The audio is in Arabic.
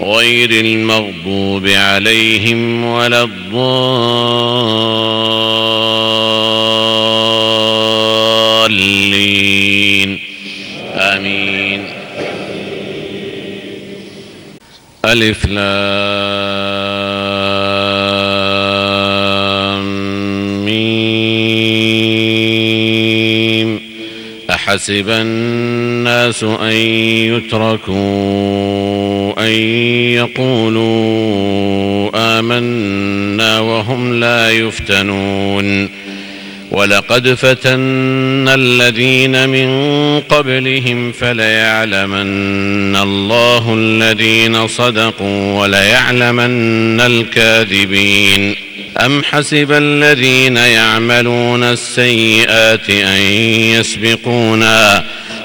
غير المغضوب عليهم ولا الضالين. آمين. ألف لام أحسب الناس أن يتركون أن يقولوا آمنا وهم لا يفتنون. ولقد فتنا الذين من قبلهم فليعلمن الله الذين صدقوا وليعلمن الكاذبين. أم حسب الذين يعملون السيئات أن يسبقونا؟